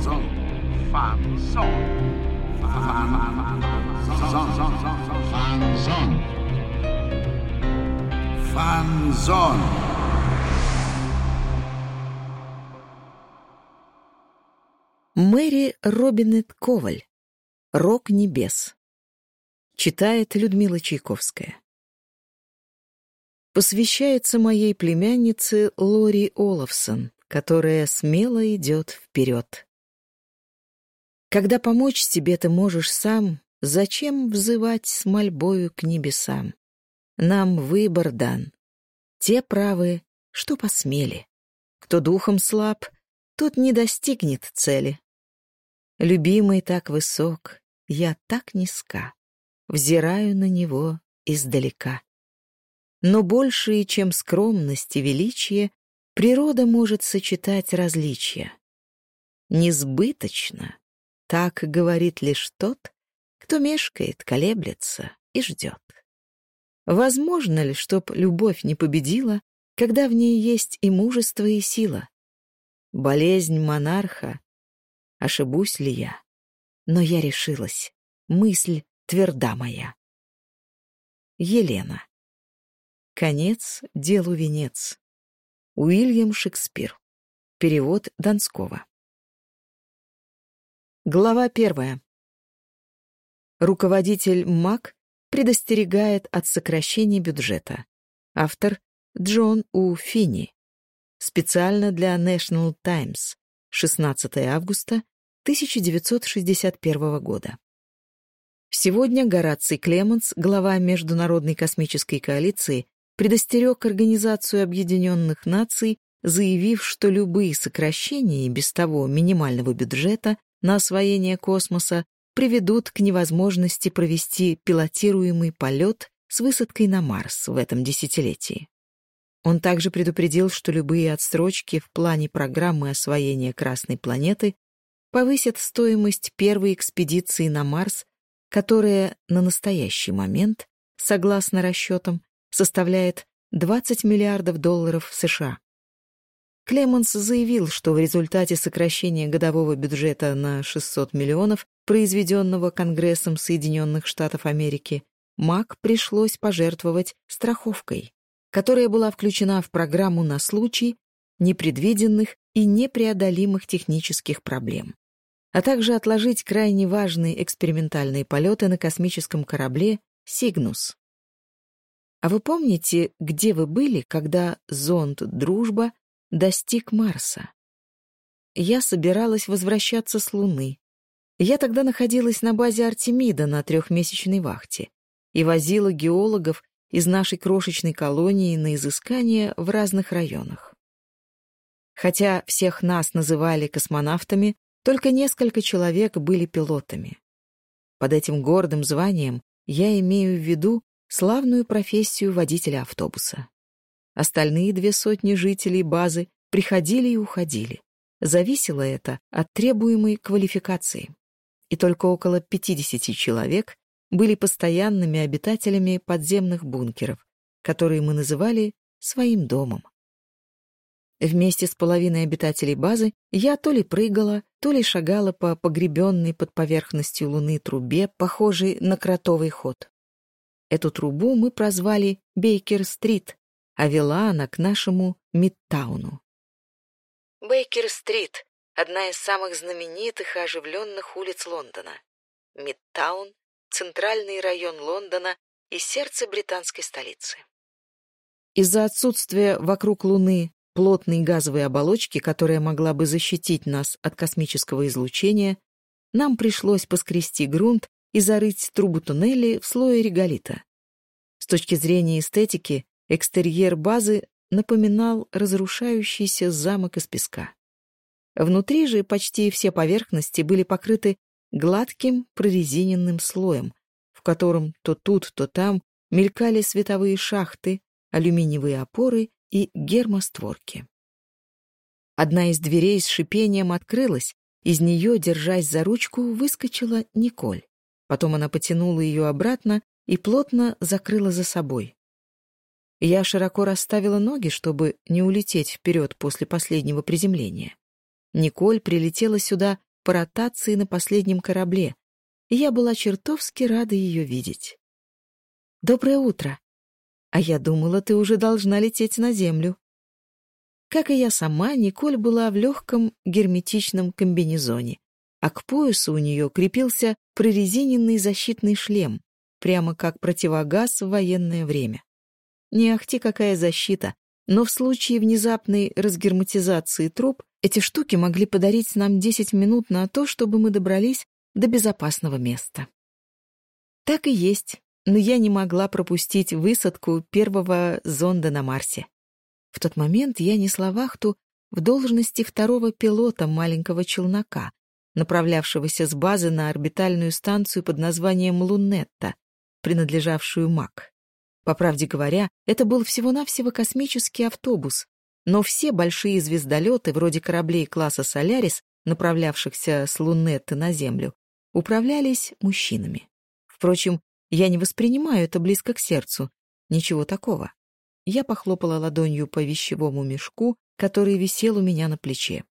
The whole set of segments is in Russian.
Famozão. Famozão. Fanzone. Fanzone. Мэри Робинет Коваль. Рок небес. Читает Людмила Чайковская. Посвящается моей племяннице Лори Олафсон, которая смело идет вперед. Когда помочь себе ты можешь сам, зачем взывать с мольбою к небесам? Нам выбор дан. Те правы, что посмели. Кто духом слаб, тот не достигнет цели. Любимый так высок, я так низка, взираю на него издалека. Но больше, чем скромность и величие, природа может сочетать различия. Несбыточно так говорит лишь тот, кто мешкает, колеблется и ждет. Возможно ли, чтоб любовь не победила, когда в ней есть и мужество, и сила? Болезнь монарха. Ошибусь ли я? Но я решилась. Мысль тверда моя. Елена. Конец делу венец. Уильям Шекспир. Перевод Донского. Глава первая. Руководитель МАК предостерегает от сокращения бюджета. Автор Джон У. Финни. Специально для National Times. 16 августа 1961 года. Сегодня Гораций Клеменс, глава Международной космической коалиции, предостерег Организацию Объединенных Наций, заявив, что любые сокращения без того минимального бюджета на освоение космоса приведут к невозможности провести пилотируемый полет с высадкой на Марс в этом десятилетии. Он также предупредил, что любые отсрочки в плане программы освоения Красной планеты повысят стоимость первой экспедиции на Марс, которая на настоящий момент, согласно расчетам, составляет 20 миллиардов долларов США. Клеменс заявил, что в результате сокращения годового бюджета на 600 миллионов, произведенного Конгрессом Соединенных Штатов Америки, МАК пришлось пожертвовать страховкой, которая была включена в программу на случай непредвиденных и непреодолимых технических проблем, а также отложить крайне важные экспериментальные полеты на космическом корабле «Сигнус». А вы помните, где вы были, когда зонд «Дружба» достиг Марса. Я собиралась возвращаться с Луны. Я тогда находилась на базе Артемида на трехмесячной вахте и возила геологов из нашей крошечной колонии на изыскания в разных районах. Хотя всех нас называли космонавтами, только несколько человек были пилотами. Под этим гордым званием я имею в виду славную профессию водителя автобуса. Остальные две сотни жителей базы приходили и уходили. Зависело это от требуемой квалификации. И только около 50 человек были постоянными обитателями подземных бункеров, которые мы называли своим домом. Вместе с половиной обитателей базы я то ли прыгала, то ли шагала по погребенной под поверхностью луны трубе, похожей на кротовый ход. Эту трубу мы прозвали Бейкер-стрит, а вела она к нашему Мидтауну. Бейкер-стрит — одна из самых знаменитых и оживленных улиц Лондона. Мидтаун — центральный район Лондона и сердце британской столицы. Из-за отсутствия вокруг Луны плотной газовой оболочки, которая могла бы защитить нас от космического излучения, нам пришлось поскрести грунт и зарыть трубу туннелей в слое реголита. С точки зрения эстетики, Экстерьер базы напоминал разрушающийся замок из песка. Внутри же почти все поверхности были покрыты гладким прорезиненным слоем, в котором то тут, то там мелькали световые шахты, алюминиевые опоры и гермостворки. Одна из дверей с шипением открылась, из нее, держась за ручку, выскочила Николь. Потом она потянула ее обратно и плотно закрыла за собой. Я широко расставила ноги, чтобы не улететь вперед после последнего приземления. Николь прилетела сюда по ротации на последнем корабле, и я была чертовски рада ее видеть. «Доброе утро!» «А я думала, ты уже должна лететь на Землю». Как и я сама, Николь была в легком герметичном комбинезоне, а к поясу у нее крепился прорезиненный защитный шлем, прямо как противогаз в военное время не ахти какая защита, но в случае внезапной разгерметизации труб эти штуки могли подарить нам 10 минут на то, чтобы мы добрались до безопасного места. Так и есть, но я не могла пропустить высадку первого зонда на Марсе. В тот момент я несла вахту в должности второго пилота маленького челнока, направлявшегося с базы на орбитальную станцию под названием «Лунетта», принадлежавшую МАК. По правде говоря, это был всего-навсего космический автобус, но все большие звездолеты, вроде кораблей класса «Солярис», направлявшихся с Лунетты на Землю, управлялись мужчинами. Впрочем, я не воспринимаю это близко к сердцу. Ничего такого. Я похлопала ладонью по вещевому мешку, который висел у меня на плече.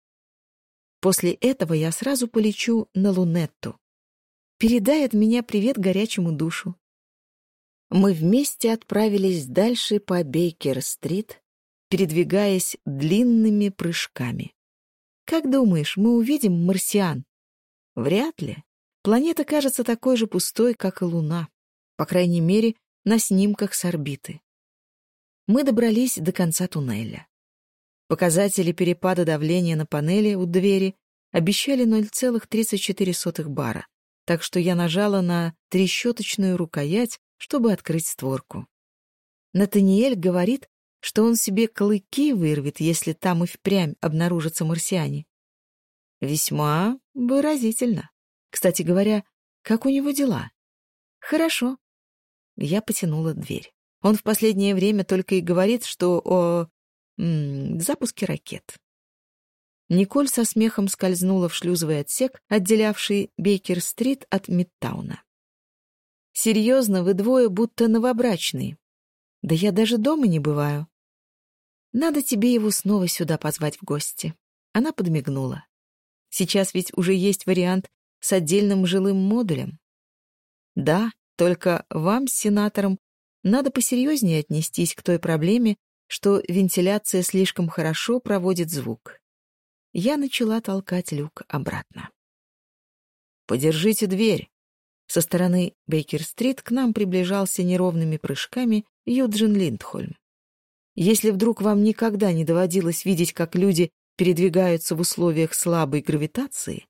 После этого я сразу полечу на Лунетту. Передай от меня привет горячему душу мы вместе отправились дальше по Бейкер-стрит, передвигаясь длинными прыжками. Как думаешь, мы увидим марсиан? Вряд ли. Планета кажется такой же пустой, как и Луна. По крайней мере, на снимках с орбиты. Мы добрались до конца туннеля. Показатели перепада давления на панели у двери обещали 0,34 бара, так что я нажала на трещоточную рукоять, чтобы открыть створку. Натаниэль говорит, что он себе клыки вырвет, если там и впрямь обнаружатся марсиане. Весьма выразительно. Кстати говоря, как у него дела? Хорошо. Я потянула дверь. Он в последнее время только и говорит, что о м -м, запуске ракет. Николь со смехом скользнула в шлюзовый отсек, отделявший Бейкер-стрит от Мидтауна. Серьезно, вы двое будто новобрачные. Да я даже дома не бываю. Надо тебе его снова сюда позвать в гости. Она подмигнула. Сейчас ведь уже есть вариант с отдельным жилым модулем. Да, только вам, сенаторам, надо посерьезнее отнестись к той проблеме, что вентиляция слишком хорошо проводит звук. Я начала толкать люк обратно. «Подержите дверь», со стороны Бейкер-стрит к нам приближался неровными прыжками Юджин Линдхольм. Если вдруг вам никогда не доводилось видеть, как люди передвигаются в условиях слабой гравитации,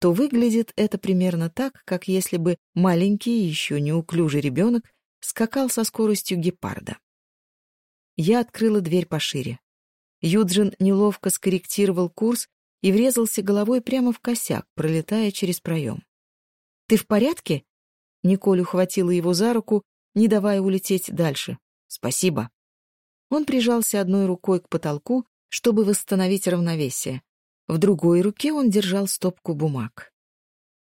то выглядит это примерно так, как если бы маленький, еще неуклюжий ребенок скакал со скоростью гепарда. Я открыла дверь пошире. Юджин неловко скорректировал курс и врезался головой прямо в косяк, пролетая через проем. «Ты в порядке?» Николь ухватила его за руку, не давая улететь дальше. «Спасибо». Он прижался одной рукой к потолку, чтобы восстановить равновесие. В другой руке он держал стопку бумаг.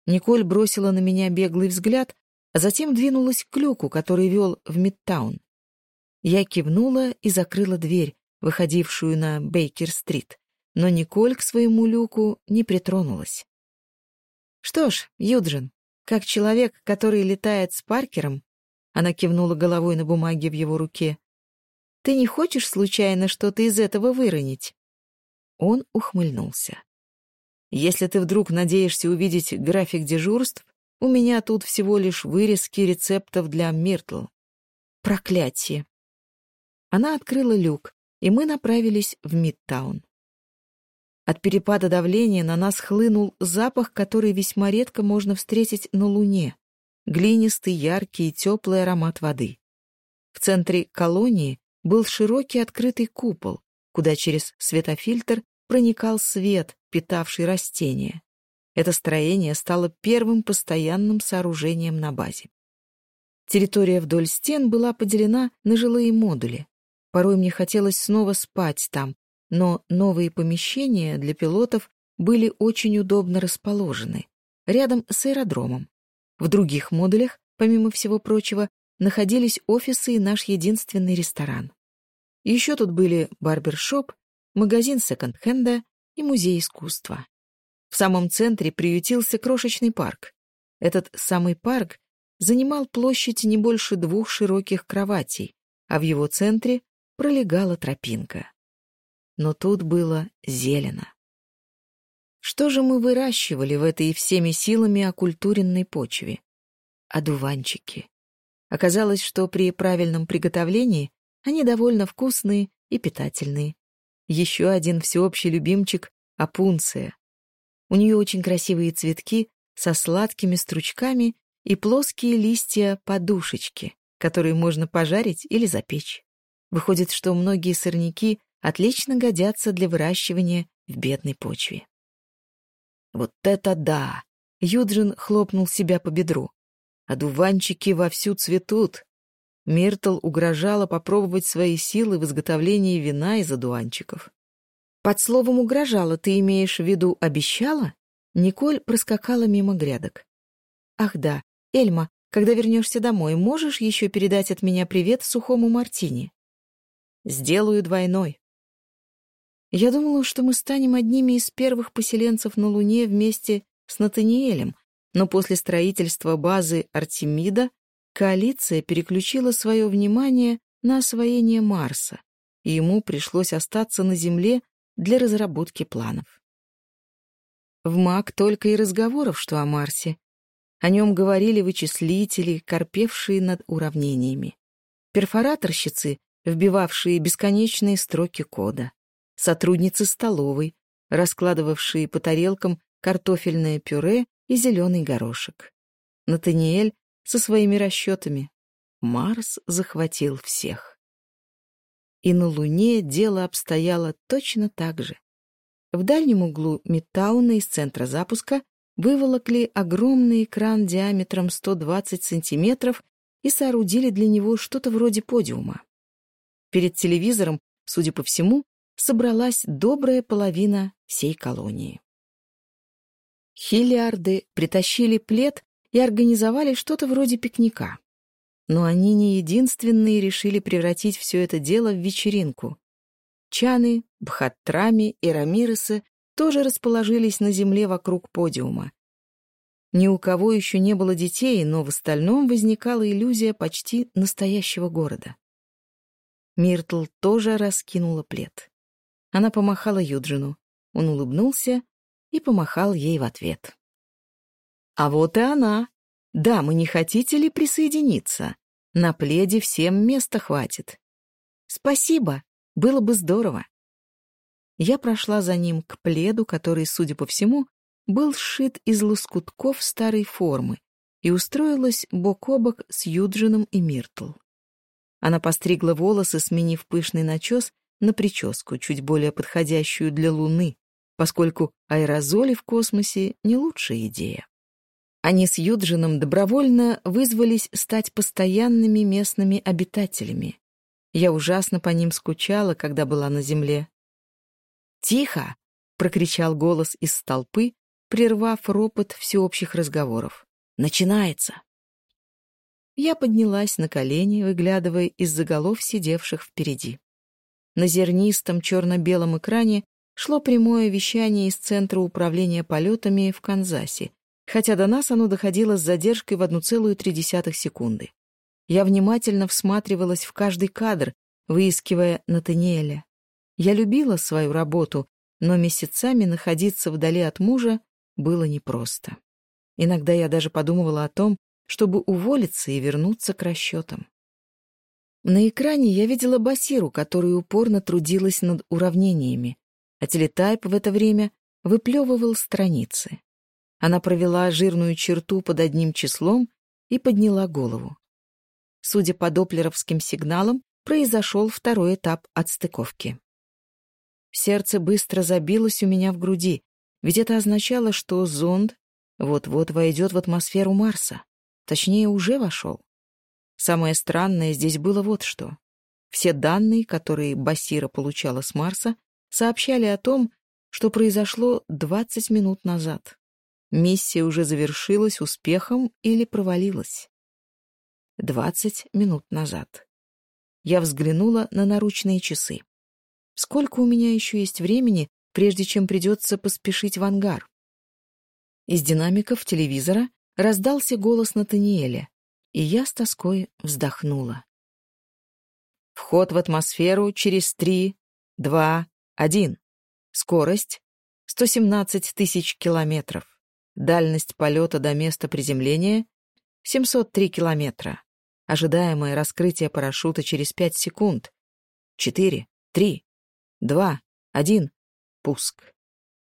Николь бросила на меня беглый взгляд, а затем двинулась к люку, который вел в Мидтаун. Я кивнула и закрыла дверь, выходившую на Бейкер-стрит, но Николь к своему люку не притронулась. «Что ж, Юджин, как человек, который летает с Паркером, она кивнула головой на бумаге в его руке, ты не хочешь случайно что-то из этого выронить? Он ухмыльнулся. Если ты вдруг надеешься увидеть график дежурств, у меня тут всего лишь вырезки рецептов для Миртл. Проклятие. Она открыла люк, и мы направились в Мидтаун. От перепада давления на нас хлынул запах, который весьма редко можно встретить на Луне. Глинистый, яркий и теплый аромат воды. В центре колонии был широкий открытый купол, куда через светофильтр проникал свет, питавший растения. Это строение стало первым постоянным сооружением на базе. Территория вдоль стен была поделена на жилые модули. Порой мне хотелось снова спать там, но новые помещения для пилотов были очень удобно расположены, рядом с аэродромом. В других модулях, помимо всего прочего, находились офисы и наш единственный ресторан. Еще тут были барбершоп, магазин секонд-хенда и музей искусства. В самом центре приютился крошечный парк. Этот самый парк занимал площадь не больше двух широких кроватей, а в его центре пролегала тропинка но тут было зелено. Что же мы выращивали в этой всеми силами окультуренной почве? Одуванчики. Оказалось, что при правильном приготовлении они довольно вкусные и питательные. Еще один всеобщий любимчик — опунция. У нее очень красивые цветки со сладкими стручками и плоские листья-подушечки, которые можно пожарить или запечь. Выходит, что многие сорняки отлично годятся для выращивания в бедной почве. Вот это да! Юджин хлопнул себя по бедру. Одуванчики вовсю цветут. Миртл угрожала попробовать свои силы в изготовлении вина из одуванчиков. Под словом «угрожала» ты имеешь в виду «обещала»? Николь проскакала мимо грядок. «Ах да, Эльма, когда вернешься домой, можешь еще передать от меня привет сухому мартини?» «Сделаю двойной. Я думала, что мы станем одними из первых поселенцев на Луне вместе с Натаниэлем, но после строительства базы Артемида коалиция переключила свое внимание на освоение Марса, и ему пришлось остаться на Земле для разработки планов. В МАК только и разговоров, что о Марсе. О нем говорили вычислители, корпевшие над уравнениями. Перфораторщицы, вбивавшие бесконечные строки кода. сотрудницы столовой, раскладывавшие по тарелкам картофельное пюре и зеленый горошек. Натаниэль со своими расчетами. Марс захватил всех. И на Луне дело обстояло точно так же. В дальнем углу Миттауна из центра запуска выволокли огромный экран диаметром 120 сантиметров и соорудили для него что-то вроде подиума. Перед телевизором, судя по всему, собралась добрая половина всей колонии. Хиллиарды притащили плед и организовали что-то вроде пикника. Но они не единственные решили превратить все это дело в вечеринку. Чаны, Бхаттрами и Рамиресы тоже расположились на земле вокруг подиума. Ни у кого еще не было детей, но в остальном возникала иллюзия почти настоящего города. Миртл тоже раскинула плед. Она помахала Юджину. Он улыбнулся и помахал ей в ответ. «А вот и она! Да, мы не хотите ли присоединиться? На пледе всем места хватит». «Спасибо! Было бы здорово!» Я прошла за ним к пледу, который, судя по всему, был сшит из лоскутков старой формы и устроилась бок о бок с Юджином и Миртл. Она постригла волосы, сменив пышный начес на прическу, чуть более подходящую для Луны, поскольку аэрозоли в космосе — не лучшая идея. Они с Юджином добровольно вызвались стать постоянными местными обитателями. Я ужасно по ним скучала, когда была на Земле. «Тихо!» — прокричал голос из толпы, прервав ропот всеобщих разговоров. «Начинается!» Я поднялась на колени, выглядывая из заголов сидевших впереди. На зернистом черно-белом экране шло прямое вещание из Центра управления полетами в Канзасе, хотя до нас оно доходило с задержкой в 1,3 секунды. Я внимательно всматривалась в каждый кадр, выискивая Натаниэля. Я любила свою работу, но месяцами находиться вдали от мужа было непросто. Иногда я даже подумывала о том, чтобы уволиться и вернуться к расчетам. На экране я видела Басиру, которая упорно трудилась над уравнениями, а телетайп в это время выплевывал страницы. Она провела жирную черту под одним числом и подняла голову. Судя по доплеровским сигналам, произошел второй этап отстыковки. Сердце быстро забилось у меня в груди, ведь это означало, что зонд вот-вот войдет в атмосферу Марса. Точнее, уже вошел. Самое странное здесь было вот что. Все данные, которые Басира получала с Марса, сообщали о том, что произошло 20 минут назад. Миссия уже завершилась успехом или провалилась. 20 минут назад. Я взглянула на наручные часы. Сколько у меня еще есть времени, прежде чем придется поспешить в ангар? Из динамиков телевизора раздался голос Натаниэля, и я с тоской вздохнула. Вход в атмосферу через 3, 2, 1. Скорость 117 тысяч километров. Дальность полета до места приземления 703 километра. Ожидаемое раскрытие парашюта через 5 секунд. 4, 3, 2, 1. Пуск.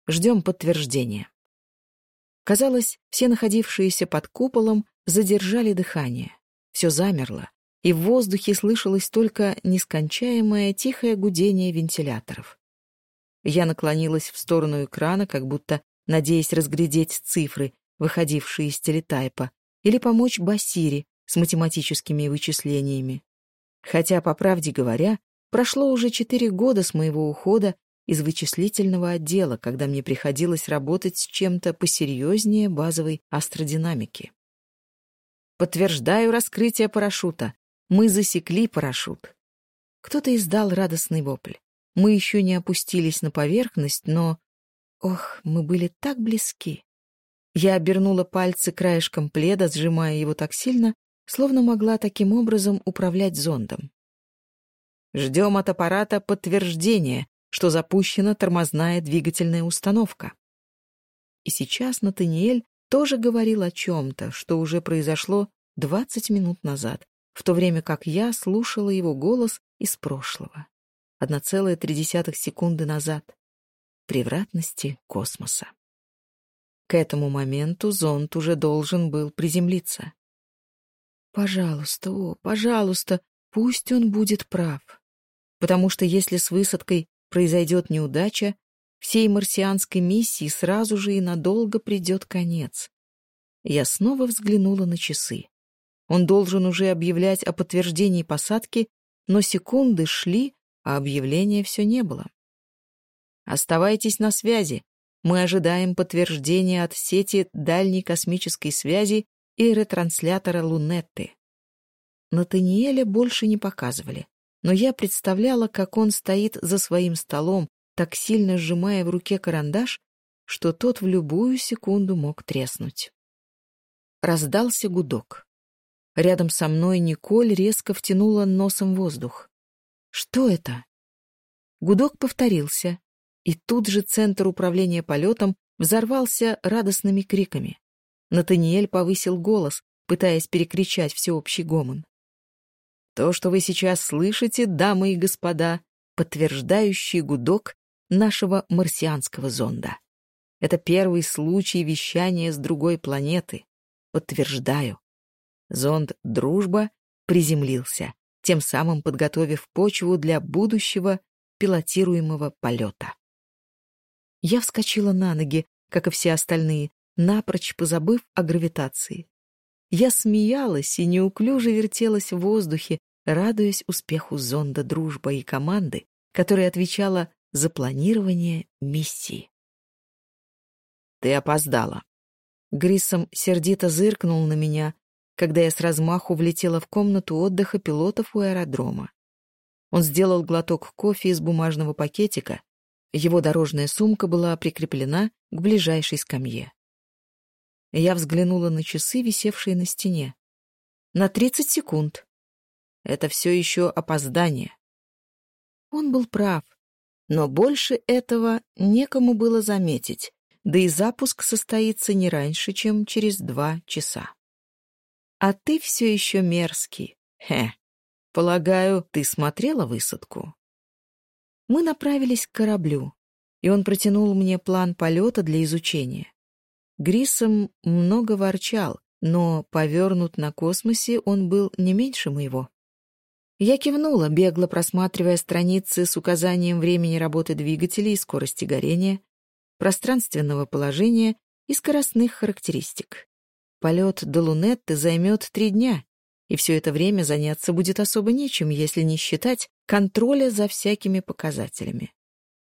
Ждем подтверждения. Казалось, все находившиеся под куполом задержали дыхание. Все замерло, и в воздухе слышалось только нескончаемое тихое гудение вентиляторов. Я наклонилась в сторону экрана, как будто надеясь разглядеть цифры, выходившие из телетайпа, или помочь Басире с математическими вычислениями. Хотя, по правде говоря, прошло уже четыре года с моего ухода из вычислительного отдела, когда мне приходилось работать с чем-то посерьезнее базовой астродинамики подтверждаю раскрытие парашюта. Мы засекли парашют». Кто-то издал радостный вопль. Мы еще не опустились на поверхность, но... Ох, мы были так близки. Я обернула пальцы краешком пледа, сжимая его так сильно, словно могла таким образом управлять зондом. Ждем от аппарата подтверждения, что запущена тормозная двигательная установка. И сейчас Натаниэль тоже говорил о чем-то, что уже произошло 20 минут назад, в то время как я слушала его голос из прошлого. 1,3 секунды назад. Превратности космоса. К этому моменту зонд уже должен был приземлиться. Пожалуйста, о, пожалуйста, пусть он будет прав. Потому что если с высадкой произойдет неудача, всей марсианской миссии сразу же и надолго придет конец. Я снова взглянула на часы. Он должен уже объявлять о подтверждении посадки, но секунды шли, а объявления все не было. «Оставайтесь на связи. Мы ожидаем подтверждения от сети дальней космической связи и ретранслятора Лунетты». Натаниэля больше не показывали, но я представляла, как он стоит за своим столом, так сильно сжимая в руке карандаш, что тот в любую секунду мог треснуть. Раздался гудок. Рядом со мной Николь резко втянула носом воздух. «Что это?» Гудок повторился, и тут же Центр управления полетом взорвался радостными криками. Натаниэль повысил голос, пытаясь перекричать всеобщий гомон. «То, что вы сейчас слышите, дамы и господа, подтверждающий гудок нашего марсианского зонда. Это первый случай вещания с другой планеты. Подтверждаю. Зонд «Дружба» приземлился, тем самым подготовив почву для будущего пилотируемого полета. Я вскочила на ноги, как и все остальные, напрочь позабыв о гравитации. Я смеялась и неуклюже вертелась в воздухе, радуясь успеху зонда «Дружба» и команды, которая отвечала запланирование миссии. «Ты опоздала». Гриссом сердито зыркнул на меня, когда я с размаху влетела в комнату отдыха пилотов у аэродрома. Он сделал глоток кофе из бумажного пакетика. Его дорожная сумка была прикреплена к ближайшей скамье. Я взглянула на часы, висевшие на стене. На тридцать секунд. Это все еще опоздание. Он был прав. Но больше этого некому было заметить, да и запуск состоится не раньше, чем через два часа. А ты все еще мерзкий. Хе. Полагаю, ты смотрела высадку? Мы направились к кораблю, и он протянул мне план полета для изучения. Грисом много ворчал, но повернут на космосе он был не меньше моего. Я кивнула, бегло просматривая страницы с указанием времени работы двигателей и скорости горения, пространственного положения и скоростных характеристик. Полет до Лунетты займет три дня, и все это время заняться будет особо нечем, если не считать контроля за всякими показателями.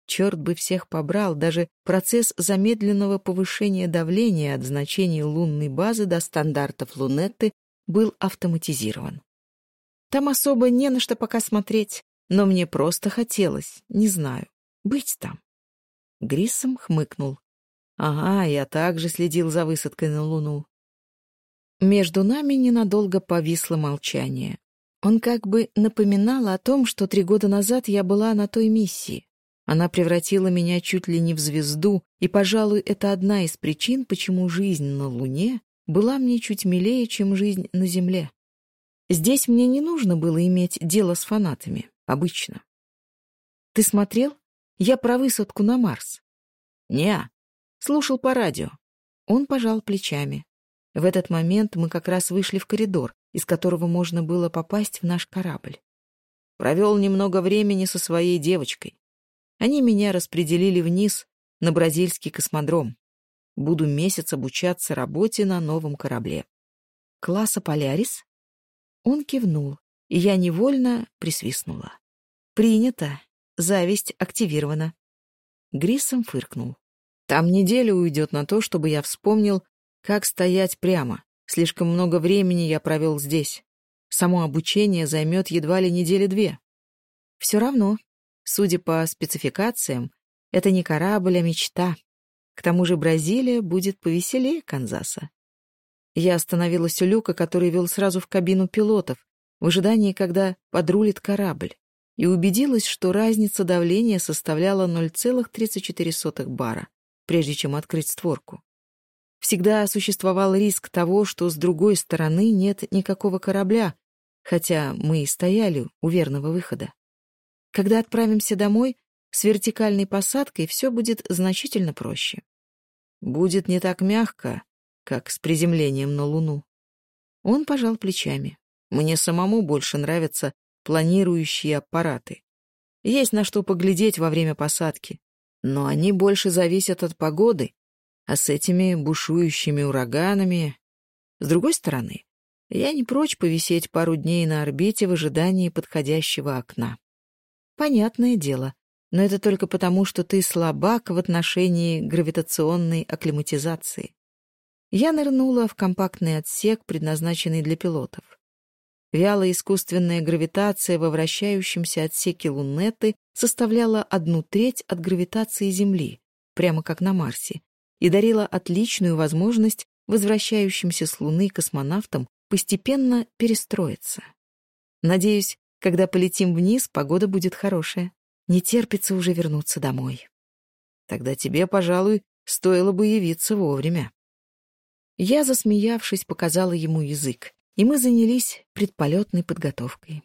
Черт бы всех побрал, даже процесс замедленного повышения давления от значений лунной базы до стандартов Лунетты был автоматизирован. Там особо не на что пока смотреть, но мне просто хотелось, не знаю, быть там. Гриссом хмыкнул. Ага, я также следил за высадкой на Луну. Между нами ненадолго повисло молчание. Он как бы напоминал о том, что три года назад я была на той миссии. Она превратила меня чуть ли не в звезду, и, пожалуй, это одна из причин, почему жизнь на Луне была мне чуть милее, чем жизнь на Земле. Здесь мне не нужно было иметь дело с фанатами, обычно. Ты смотрел? Я про высадку на Марс. Не, слушал по радио. Он пожал плечами. В этот момент мы как раз вышли в коридор, из которого можно было попасть в наш корабль. Провел немного времени со своей девочкой. Они меня распределили вниз, на бразильский космодром. Буду месяц обучаться работе на новом корабле. Класса «Полярис»? Он кивнул, и я невольно присвистнула. «Принято. Зависть активирована». Гриссом фыркнул. «Там неделя уйдет на то, чтобы я вспомнил, как стоять прямо. Слишком много времени я провел здесь. Само обучение займет едва ли недели-две». «Все равно. Судя по спецификациям, это не корабль, а мечта. К тому же Бразилия будет повеселее Канзаса. Я остановилась у люка, который вел сразу в кабину пилотов, в ожидании, когда подрулит корабль, и убедилась, что разница давления составляла 0,34 бара, прежде чем открыть створку. Всегда существовал риск того, что с другой стороны нет никакого корабля, хотя мы и стояли у верного выхода. Когда отправимся домой, с вертикальной посадкой все будет значительно проще. «Будет не так мягко», как с приземлением на Луну. Он пожал плечами. Мне самому больше нравятся планирующие аппараты. Есть на что поглядеть во время посадки, но они больше зависят от погоды, а с этими бушующими ураганами... С другой стороны, я не прочь повисеть пару дней на орбите в ожидании подходящего окна. Понятное дело, но это только потому, что ты слабак в отношении гравитационной акклиматизации. Я нырнула в компактный отсек, предназначенный для пилотов. Вялая искусственная гравитация во вращающемся отсеке лунеты составляла одну треть от гравитации Земли, прямо как на Марсе, и дарила отличную возможность возвращающимся с Луны космонавтам постепенно перестроиться. Надеюсь, когда полетим вниз, погода будет хорошая. Не терпится уже вернуться домой. Тогда тебе, пожалуй, стоило бы явиться вовремя. Я, засмеявшись, показала ему язык, и мы занялись предполетной подготовкой.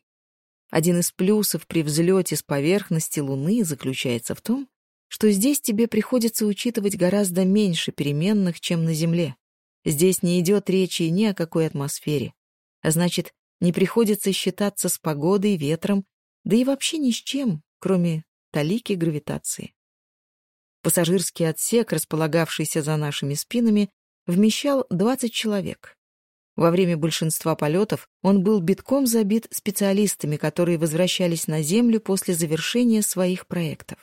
Один из плюсов при взлете с поверхности Луны заключается в том, что здесь тебе приходится учитывать гораздо меньше переменных, чем на Земле. Здесь не идет речи ни о какой атмосфере, а значит, не приходится считаться с погодой, ветром, да и вообще ни с чем, кроме талики гравитации. Пассажирский отсек, располагавшийся за нашими спинами, вмещал 20 человек. Во время большинства полетов он был битком забит специалистами, которые возвращались на Землю после завершения своих проектов.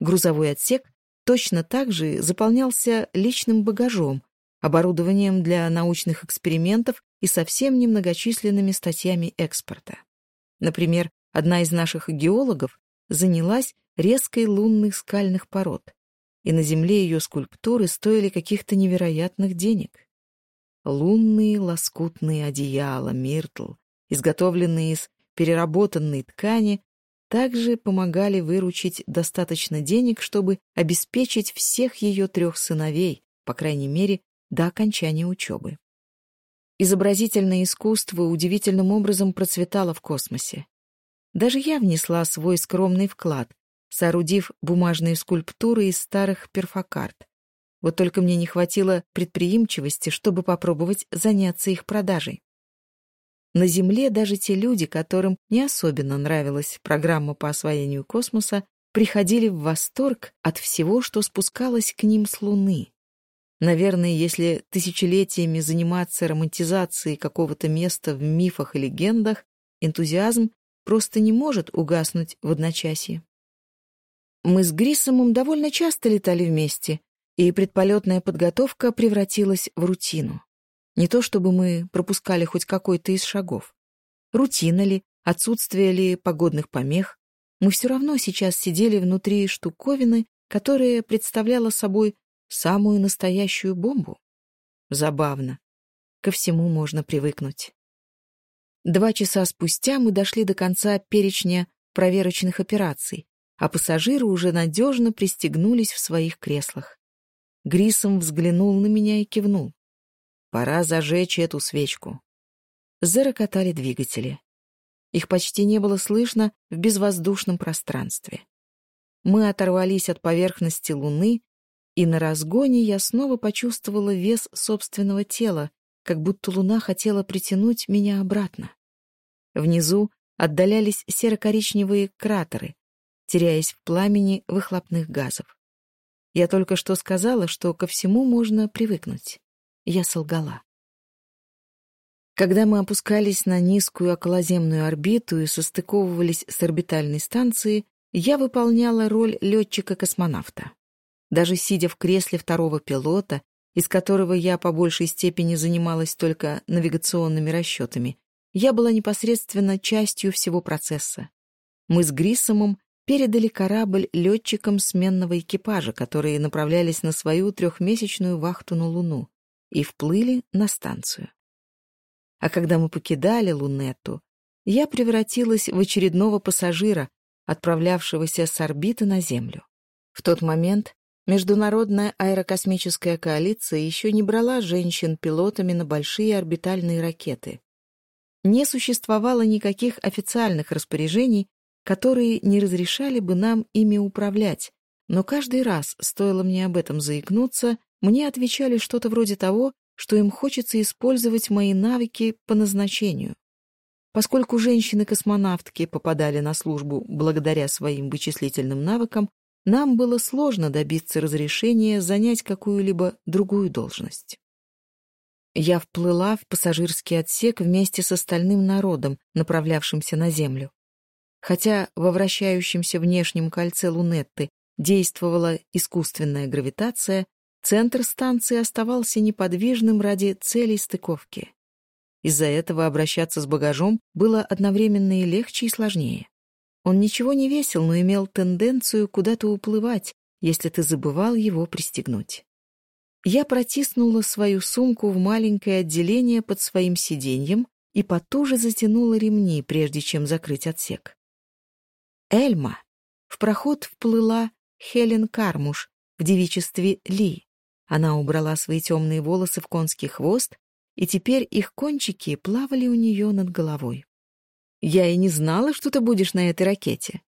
Грузовой отсек точно так же заполнялся личным багажом, оборудованием для научных экспериментов и совсем немногочисленными статьями экспорта. Например, одна из наших геологов занялась резкой лунных скальных пород и на земле ее скульптуры стоили каких-то невероятных денег. Лунные лоскутные одеяла Миртл, изготовленные из переработанной ткани, также помогали выручить достаточно денег, чтобы обеспечить всех ее трех сыновей, по крайней мере, до окончания учебы. Изобразительное искусство удивительным образом процветало в космосе. Даже я внесла свой скромный вклад, سارудив бумажные скульптуры из старых перфокарт. Вот только мне не хватило предприимчивости, чтобы попробовать заняться их продажей. На Земле даже те люди, которым не особенно нравилась программа по освоению космоса, приходили в восторг от всего, что спускалось к ним с Луны. Наверное, если тысячелетиями заниматься романтизацией какого-то места в мифах и легендах, энтузиазм просто не может угаснуть в одночасье. Мы с Гриссомом довольно часто летали вместе, и предполетная подготовка превратилась в рутину. Не то чтобы мы пропускали хоть какой-то из шагов. Рутина ли, отсутствие ли погодных помех, мы все равно сейчас сидели внутри штуковины, которая представляла собой Самую настоящую бомбу? Забавно. Ко всему можно привыкнуть. Два часа спустя мы дошли до конца перечня проверочных операций, а пассажиры уже надежно пристегнулись в своих креслах. Грисом взглянул на меня и кивнул. «Пора зажечь эту свечку». Зарокотали двигатели. Их почти не было слышно в безвоздушном пространстве. Мы оторвались от поверхности Луны, и на разгоне я снова почувствовала вес собственного тела, как будто Луна хотела притянуть меня обратно. Внизу отдалялись серо-коричневые кратеры, теряясь в пламени выхлопных газов. Я только что сказала, что ко всему можно привыкнуть. Я солгала. Когда мы опускались на низкую околоземную орбиту и состыковывались с орбитальной станцией, я выполняла роль летчика-космонавта. Даже сидя в кресле второго пилота, из которого я по большей степени занималась только навигационными расчетами, я была непосредственно частью всего процесса. Мы с Гриссомом передали корабль летчикам сменного экипажа, которые направлялись на свою трехмесячную вахту на Луну и вплыли на станцию. А когда мы покидали Лунету, я превратилась в очередного пассажира, отправлявшегося с орбиты на Землю. В тот момент Международная аэрокосмическая коалиция еще не брала женщин-пилотами на большие орбитальные ракеты. Не существовало никаких официальных распоряжений которые не разрешали бы нам ими управлять, но каждый раз, стоило мне об этом заикнуться, мне отвечали что-то вроде того, что им хочется использовать мои навыки по назначению. Поскольку женщины-космонавтки попадали на службу благодаря своим вычислительным навыкам, нам было сложно добиться разрешения занять какую-либо другую должность. Я вплыла в пассажирский отсек вместе с остальным народом, направлявшимся на Землю. Хотя во вращающемся внешнем кольце Лунетты действовала искусственная гравитация, центр станции оставался неподвижным ради целей стыковки. Из-за этого обращаться с багажом было одновременно и легче, и сложнее. Он ничего не весил, но имел тенденцию куда-то уплывать, если ты забывал его пристегнуть. Я протиснула свою сумку в маленькое отделение под своим сиденьем и потуже затянула ремни, прежде чем закрыть отсек. Эльма. В проход вплыла Хелен Кармуш в девичестве Ли. Она убрала свои темные волосы в конский хвост, и теперь их кончики плавали у нее над головой. «Я и не знала, что ты будешь на этой ракете».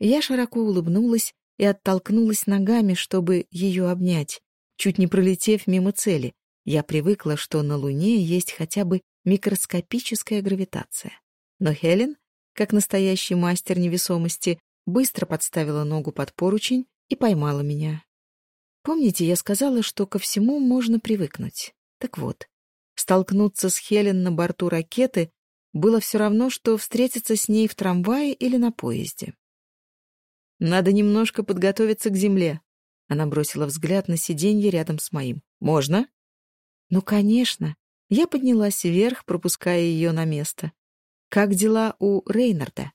Я широко улыбнулась и оттолкнулась ногами, чтобы ее обнять, чуть не пролетев мимо цели. Я привыкла, что на Луне есть хотя бы микроскопическая гравитация. Но Хелен как настоящий мастер невесомости, быстро подставила ногу под поручень и поймала меня. Помните, я сказала, что ко всему можно привыкнуть? Так вот, столкнуться с Хелен на борту ракеты было все равно, что встретиться с ней в трамвае или на поезде. Надо немножко подготовиться к земле, она бросила взгляд на сиденье рядом с моим. «Можно?» «Ну, конечно». Я поднялась вверх, пропуская ее на место. как дела у Рейнарда?»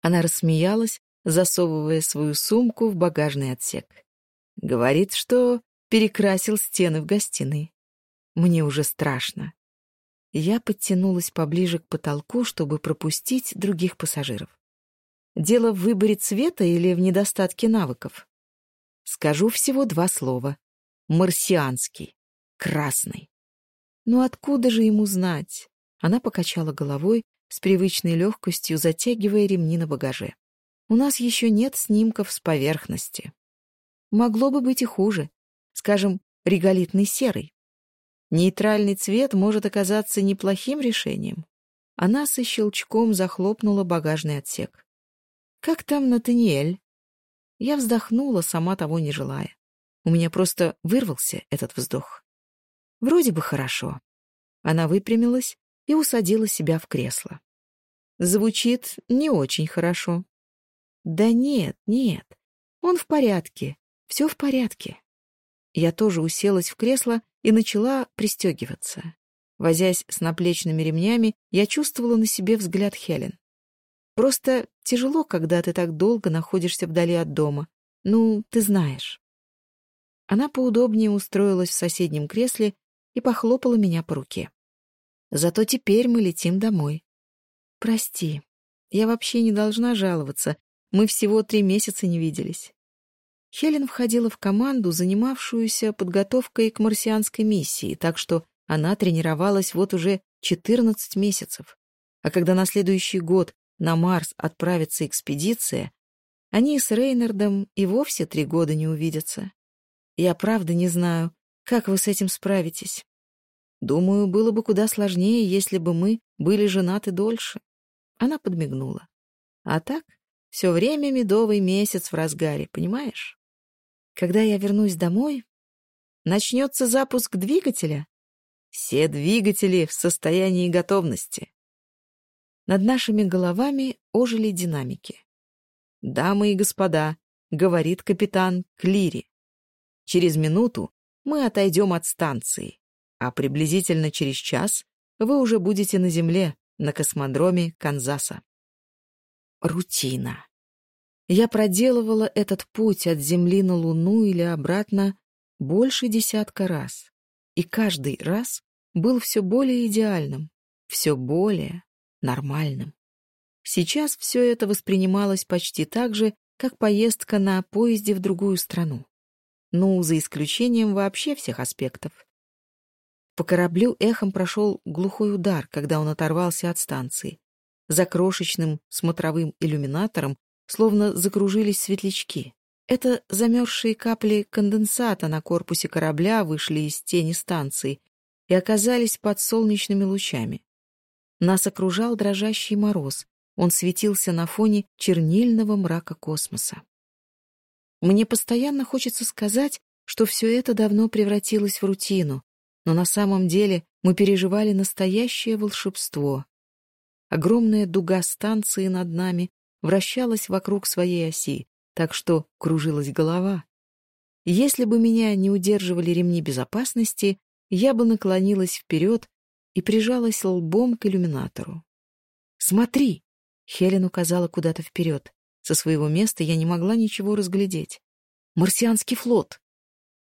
Она рассмеялась, засовывая свою сумку в багажный отсек. Говорит, что перекрасил стены в гостиной. Мне уже страшно. Я подтянулась поближе к потолку, чтобы пропустить других пассажиров. Дело в выборе цвета или в недостатке навыков? Скажу всего два слова. Марсианский. Красный. Но ну откуда же ему знать? Она покачала головой, с привычной легкостью затягивая ремни на багаже. У нас еще нет снимков с поверхности. Могло бы быть и хуже. Скажем, реголитный серый. Нейтральный цвет может оказаться неплохим решением. Она со щелчком захлопнула багажный отсек. «Как там Натаниэль?» Я вздохнула, сама того не желая. У меня просто вырвался этот вздох. «Вроде бы хорошо». Она выпрямилась, и усадила себя в кресло. Звучит не очень хорошо. Да нет, нет, он в порядке, все в порядке. Я тоже уселась в кресло и начала пристегиваться. Возясь с наплечными ремнями, я чувствовала на себе взгляд Хелен. Просто тяжело, когда ты так долго находишься вдали от дома. Ну, ты знаешь. Она поудобнее устроилась в соседнем кресле и похлопала меня по руке. Зато теперь мы летим домой. Прости, я вообще не должна жаловаться. Мы всего три месяца не виделись. Хелен входила в команду, занимавшуюся подготовкой к марсианской миссии, так что она тренировалась вот уже 14 месяцев. А когда на следующий год на Марс отправится экспедиция, они с Рейнардом и вовсе три года не увидятся. Я правда не знаю, как вы с этим справитесь. Думаю, было бы куда сложнее, если бы мы были женаты дольше. Она подмигнула. А так, все время медовый месяц в разгаре, понимаешь? Когда я вернусь домой, начнется запуск двигателя. Все двигатели в состоянии готовности. Над нашими головами ожили динамики. «Дамы и господа», — говорит капитан Клири. «Через минуту мы отойдем от станции а приблизительно через час вы уже будете на земле, на космодроме Канзаса. Рутина. Я проделывала этот путь от Земли на Луну или обратно больше десятка раз. И каждый раз был все более идеальным, все более нормальным. Сейчас все это воспринималось почти так же, как поездка на поезде в другую страну. Ну, за исключением вообще всех аспектов. По кораблю эхом прошел глухой удар, когда он оторвался от станции. За крошечным смотровым иллюминатором словно закружились светлячки. Это замерзшие капли конденсата на корпусе корабля вышли из тени станции и оказались под солнечными лучами. Нас окружал дрожащий мороз. Он светился на фоне чернильного мрака космоса. Мне постоянно хочется сказать, что все это давно превратилось в рутину, но на самом деле мы переживали настоящее волшебство. Огромная дуга станции над нами вращалась вокруг своей оси, так что кружилась голова. Если бы меня не удерживали ремни безопасности, я бы наклонилась вперед и прижалась лбом к иллюминатору. «Смотри!» — Хелен указала куда-то вперед. Со своего места я не могла ничего разглядеть. «Марсианский флот!»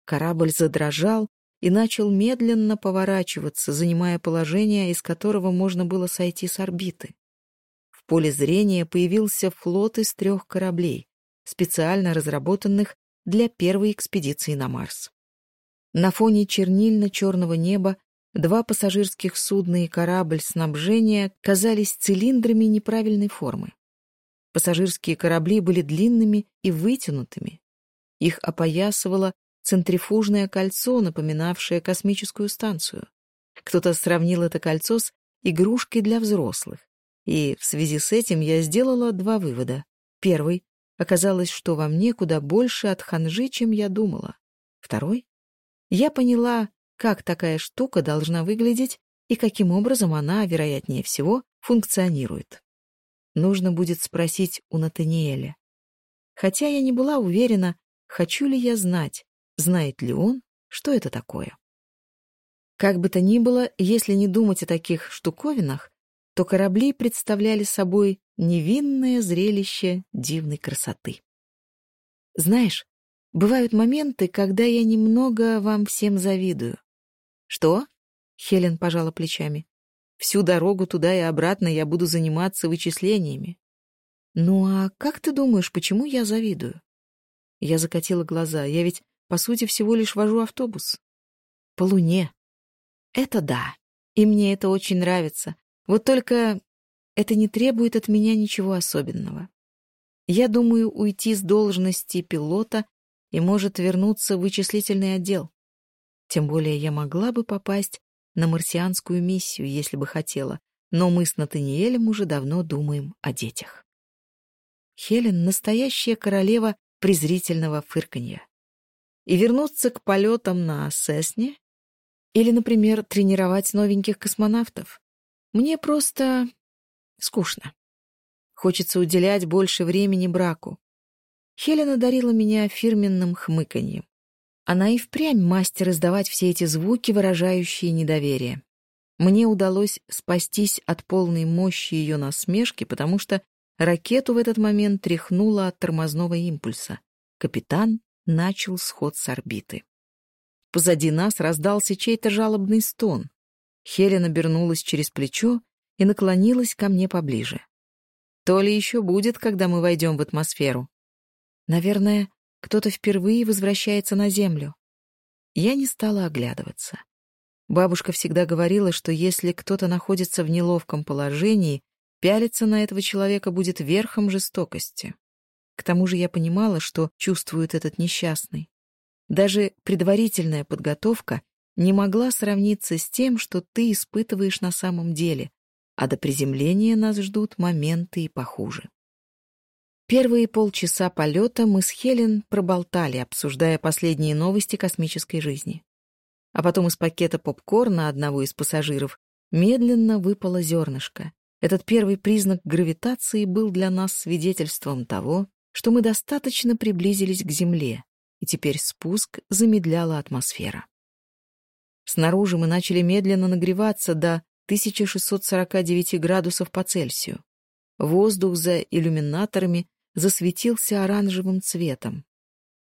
Корабль задрожал, и начал медленно поворачиваться, занимая положение, из которого можно было сойти с орбиты. В поле зрения появился флот из трех кораблей, специально разработанных для первой экспедиции на Марс. На фоне чернильно-черного неба два пассажирских судна и корабль снабжения казались цилиндрами неправильной формы. Пассажирские корабли были длинными и вытянутыми. Их опоясывало центрифужное кольцо, напоминавшее космическую станцию. Кто-то сравнил это кольцо с игрушкой для взрослых. И в связи с этим я сделала два вывода. Первый — оказалось, что во мне куда больше от ханжи, чем я думала. Второй — я поняла, как такая штука должна выглядеть и каким образом она, вероятнее всего, функционирует. Нужно будет спросить у Натаниэля. Хотя я не была уверена, хочу ли я знать, знает ли он, что это такое. Как бы то ни было, если не думать о таких штуковинах, то корабли представляли собой невинное зрелище дивной красоты. Знаешь, бывают моменты, когда я немного вам всем завидую. Что? Хелен пожала плечами. Всю дорогу туда и обратно я буду заниматься вычислениями. Ну а как ты думаешь, почему я завидую? Я закатила глаза. Я ведь по сути всего лишь вожу автобус. По луне. Это да. И мне это очень нравится. Вот только это не требует от меня ничего особенного. Я думаю уйти с должности пилота и, может, вернуться в вычислительный отдел. Тем более я могла бы попасть на марсианскую миссию, если бы хотела, но мы с Натаниэлем уже давно думаем о детях. Хелен — настоящая королева презрительного фырканья и вернуться к полетам на «Сесне» или, например, тренировать новеньких космонавтов. Мне просто скучно. Хочется уделять больше времени браку. Хелена дарила меня фирменным хмыканьем. Она и впрямь мастер издавать все эти звуки, выражающие недоверие. Мне удалось спастись от полной мощи ее насмешки, потому что ракету в этот момент тряхнуло от тормозного импульса. Капитан начал сход с орбиты. Позади нас раздался чей-то жалобный стон. Хелен обернулась через плечо и наклонилась ко мне поближе. То ли еще будет, когда мы войдем в атмосферу. Наверное, кто-то впервые возвращается на Землю. Я не стала оглядываться. Бабушка всегда говорила, что если кто-то находится в неловком положении, пялиться на этого человека будет верхом жестокости. К тому же я понимала, что чувствует этот несчастный. Даже предварительная подготовка не могла сравниться с тем, что ты испытываешь на самом деле, а до приземления нас ждут моменты и похуже. Первые полчаса полета мы с Хелен проболтали, обсуждая последние новости космической жизни. А потом из пакета попкорна одного из пассажиров медленно выпало зернышко. Этот первый признак гравитации был для нас свидетельством того, что мы достаточно приблизились к земле, и теперь спуск замедляла атмосфера. Снаружи мы начали медленно нагреваться до 1649 градусов по Цельсию. Воздух за иллюминаторами засветился оранжевым цветом.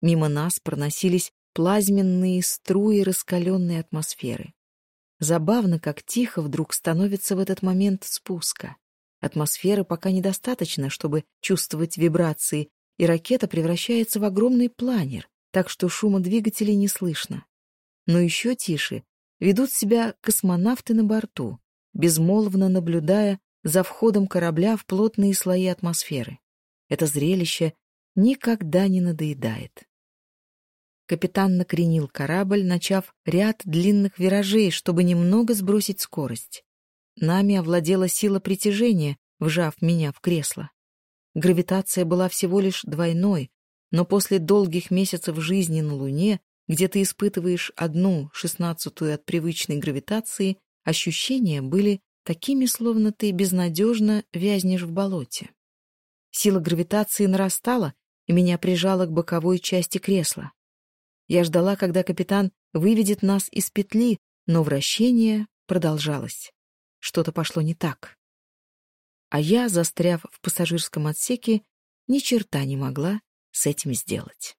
Мимо нас проносились плазменные струи раскаленной атмосферы. Забавно, как тихо вдруг становится в этот момент спуска. Атмосферы пока недостаточно, чтобы чувствовать вибрации, и ракета превращается в огромный планер, так что шума двигателей не слышно. Но еще тише ведут себя космонавты на борту, безмолвно наблюдая за входом корабля в плотные слои атмосферы. Это зрелище никогда не надоедает. Капитан накренил корабль, начав ряд длинных виражей, чтобы немного сбросить скорость. Нами овладела сила притяжения, вжав меня в кресло. Гравитация была всего лишь двойной, но после долгих месяцев жизни на Луне, где ты испытываешь одну шестнадцатую от привычной гравитации, ощущения были такими, словно ты безнадежно вязнешь в болоте. Сила гравитации нарастала, и меня прижала к боковой части кресла. Я ждала, когда капитан выведет нас из петли, но вращение продолжалось. Что-то пошло не так. А я, застряв в пассажирском отсеке, ни черта не могла с этим сделать.